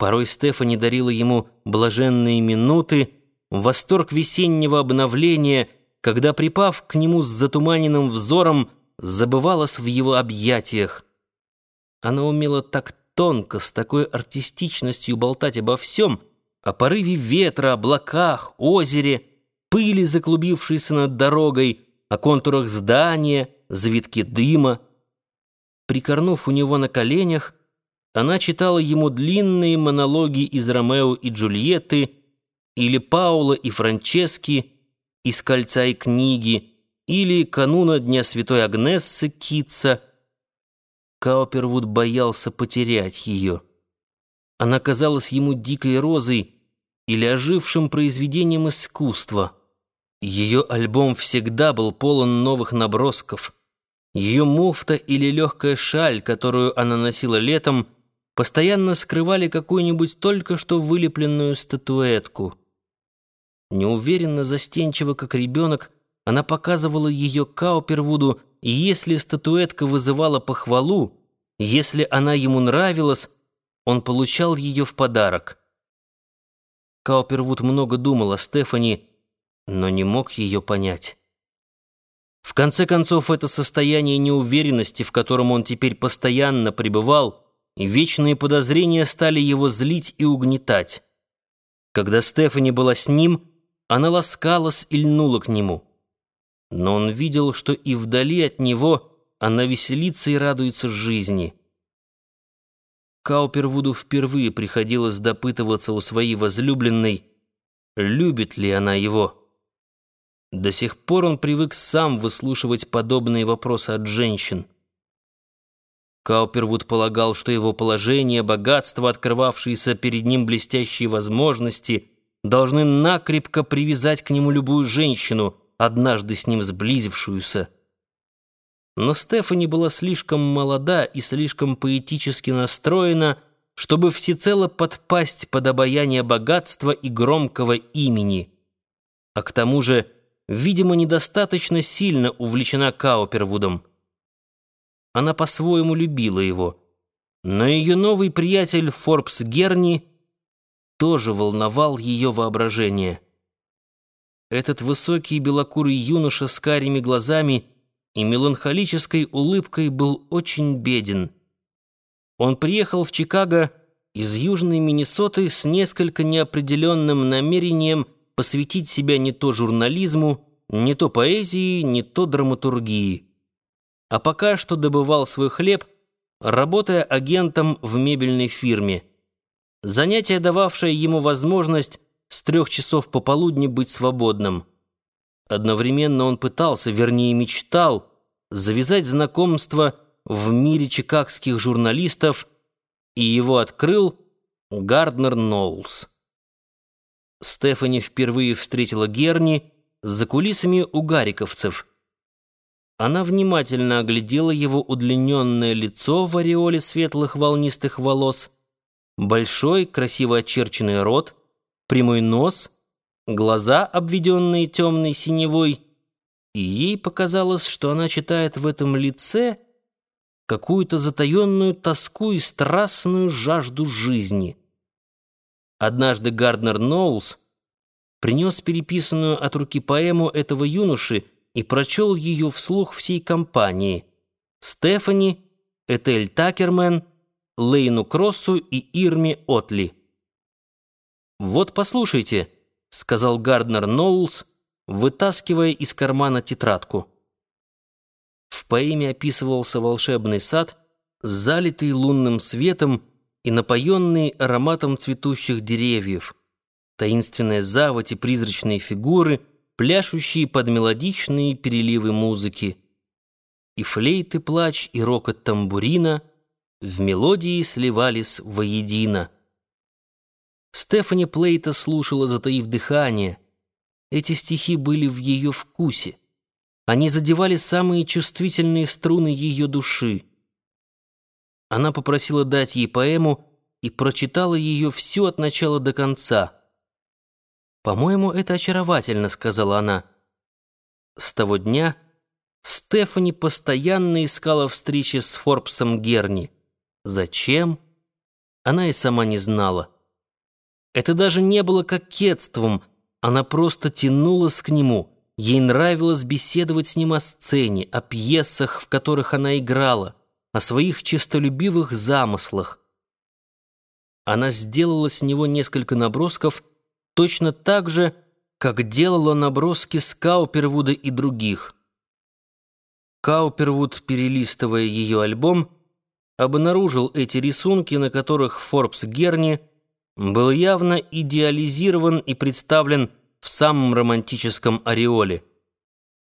Порой Стефани дарила ему блаженные минуты, восторг весеннего обновления, когда, припав к нему с затуманенным взором, забывалась в его объятиях. Она умела так тонко, с такой артистичностью болтать обо всем, о порыве ветра, облаках, озере, пыли, заклубившейся над дорогой, о контурах здания, завитке дыма. Прикорнув у него на коленях, она читала ему длинные монологи из «Ромео и Джульетты» или «Паула и Франчески» из «Кольца и книги» или «Кануна Дня Святой Агнессы» Китса. Каупервуд боялся потерять ее. Она казалась ему дикой розой или ожившим произведением искусства. Ее альбом всегда был полон новых набросков. Ее муфта или легкая шаль, которую она носила летом — постоянно скрывали какую-нибудь только что вылепленную статуэтку. Неуверенно, застенчиво, как ребенок, она показывала ее Каупервуду, и если статуэтка вызывала похвалу, если она ему нравилась, он получал ее в подарок. Каупервуд много думал о Стефани, но не мог ее понять. В конце концов, это состояние неуверенности, в котором он теперь постоянно пребывал, вечные подозрения стали его злить и угнетать. Когда Стефани была с ним, она ласкалась и льнула к нему. Но он видел, что и вдали от него она веселится и радуется жизни. Каупервуду впервые приходилось допытываться у своей возлюбленной, любит ли она его. До сих пор он привык сам выслушивать подобные вопросы от женщин. Каупервуд полагал, что его положение, богатство, открывавшиеся перед ним блестящие возможности, должны накрепко привязать к нему любую женщину, однажды с ним сблизившуюся. Но Стефани была слишком молода и слишком поэтически настроена, чтобы всецело подпасть под обаяние богатства и громкого имени. А к тому же, видимо, недостаточно сильно увлечена Каупервудом. Она по-своему любила его. Но ее новый приятель Форбс Герни тоже волновал ее воображение. Этот высокий белокурый юноша с карими глазами и меланхолической улыбкой был очень беден. Он приехал в Чикаго из Южной Миннесоты с несколько неопределенным намерением посвятить себя не то журнализму, не то поэзии, не то драматургии а пока что добывал свой хлеб, работая агентом в мебельной фирме. Занятие, дававшее ему возможность с трех часов пополудни быть свободным. Одновременно он пытался, вернее мечтал, завязать знакомство в мире чикагских журналистов, и его открыл Гарднер Ноулс. Стефани впервые встретила Герни за кулисами у гариковцев – она внимательно оглядела его удлиненное лицо в ореоле светлых волнистых волос, большой, красиво очерченный рот, прямой нос, глаза, обведенные темной синевой, и ей показалось, что она читает в этом лице какую-то затаенную тоску и страстную жажду жизни. Однажды Гарднер Ноулс принес переписанную от руки поэму этого юноши, и прочел ее вслух всей компании. Стефани, Этель Такермен, Лейну Кроссу и Ирме Отли. «Вот послушайте», — сказал Гарднер Ноулс, вытаскивая из кармана тетрадку. В поэме описывался волшебный сад, залитый лунным светом и напоенный ароматом цветущих деревьев, таинственная заводь и призрачные фигуры — пляшущие под мелодичные переливы музыки. И флейты плач, и рокот тамбурина в мелодии сливались воедино. Стефани Плейта слушала, затаив дыхание. Эти стихи были в ее вкусе. Они задевали самые чувствительные струны ее души. Она попросила дать ей поэму и прочитала ее всю от начала до конца — «По-моему, это очаровательно», — сказала она. С того дня Стефани постоянно искала встречи с Форбсом Герни. Зачем? она и сама не знала. Это даже не было кокетством, она просто тянулась к нему. Ей нравилось беседовать с ним о сцене, о пьесах, в которых она играла, о своих честолюбивых замыслах. Она сделала с него несколько набросков точно так же, как делала наброски с Каупервуда и других. Каупервуд, перелистывая ее альбом, обнаружил эти рисунки, на которых Форбс Герни был явно идеализирован и представлен в самом романтическом ореоле.